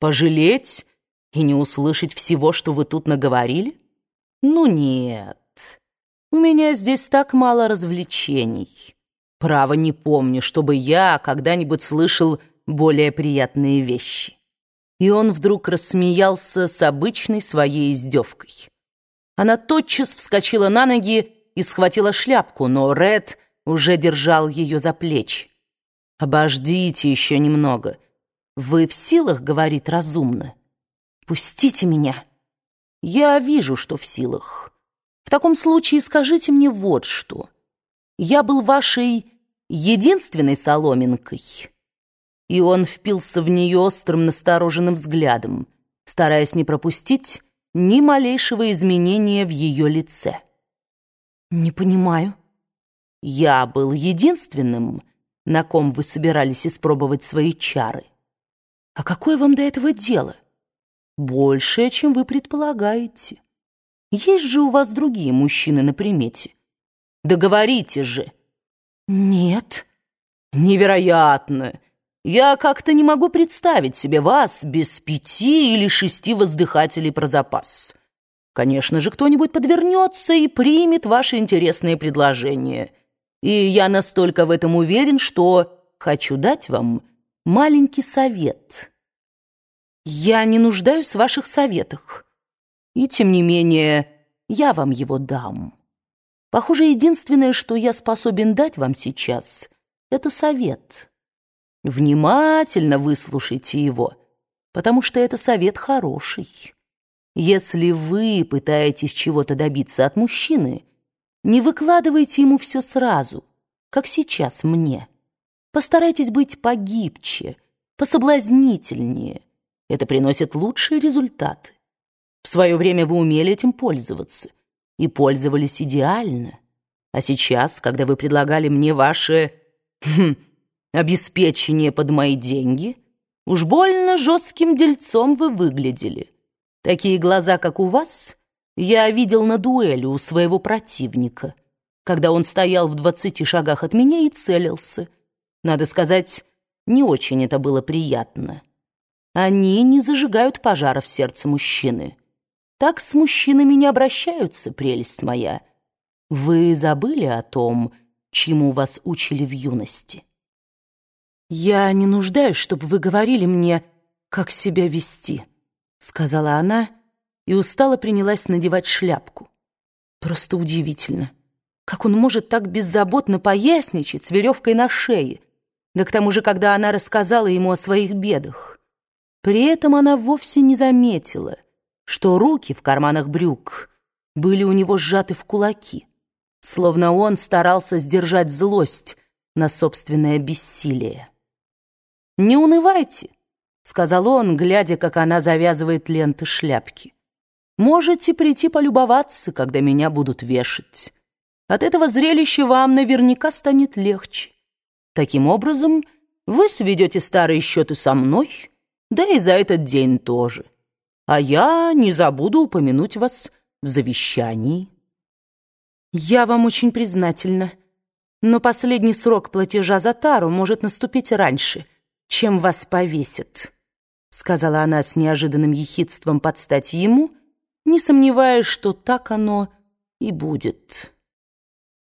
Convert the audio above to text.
Пожалеть и не услышать всего, что вы тут наговорили? Ну нет, у меня здесь так мало развлечений. Право не помню, чтобы я когда-нибудь слышал более приятные вещи. И он вдруг рассмеялся с обычной своей издевкой. Она тотчас вскочила на ноги и схватила шляпку, но Ред уже держал ее за плечи. «Обождите еще немного. Вы в силах говорить разумно? Пустите меня. Я вижу, что в силах. В таком случае скажите мне вот что. Я был вашей единственной соломинкой». И он впился в нее острым настороженным взглядом, стараясь не пропустить ни малейшего изменения в ее лице. «Не понимаю». «Я был единственным, на ком вы собирались испробовать свои чары. А какое вам до этого дело? Большее, чем вы предполагаете. Есть же у вас другие мужчины на примете. Договорите же». «Нет». «Невероятно! Я как-то не могу представить себе вас без пяти или шести воздыхателей про запас». Конечно же, кто-нибудь подвернется и примет ваши интересные предложения. И я настолько в этом уверен, что хочу дать вам маленький совет. Я не нуждаюсь в ваших советах. И, тем не менее, я вам его дам. Похоже, единственное, что я способен дать вам сейчас, это совет. Внимательно выслушайте его, потому что это совет хороший. Если вы пытаетесь чего-то добиться от мужчины, не выкладывайте ему все сразу, как сейчас мне. Постарайтесь быть погибче, пособлазнительнее. Это приносит лучшие результаты. В свое время вы умели этим пользоваться и пользовались идеально. А сейчас, когда вы предлагали мне ваше хм, обеспечение под мои деньги, уж больно жестким дельцом вы выглядели. Такие глаза, как у вас, я видел на дуэли у своего противника, когда он стоял в двадцати шагах от меня и целился. Надо сказать, не очень это было приятно. Они не зажигают пожара в сердце мужчины. Так с мужчинами не обращаются, прелесть моя. Вы забыли о том, чему вас учили в юности? Я не нуждаюсь, чтобы вы говорили мне, как себя вести. — сказала она и устало принялась надевать шляпку. Просто удивительно, как он может так беззаботно поясничать с веревкой на шее, да к тому же, когда она рассказала ему о своих бедах. При этом она вовсе не заметила, что руки в карманах брюк были у него сжаты в кулаки, словно он старался сдержать злость на собственное бессилие. «Не унывайте», сказал он, глядя, как она завязывает ленты шляпки. «Можете прийти полюбоваться, когда меня будут вешать. От этого зрелища вам наверняка станет легче. Таким образом, вы сведете старые счеты со мной, да и за этот день тоже. А я не забуду упомянуть вас в завещании». «Я вам очень признательна, но последний срок платежа за тару может наступить раньше, чем вас повесят». — сказала она с неожиданным ехидством под стать ему, не сомневаясь, что так оно и будет.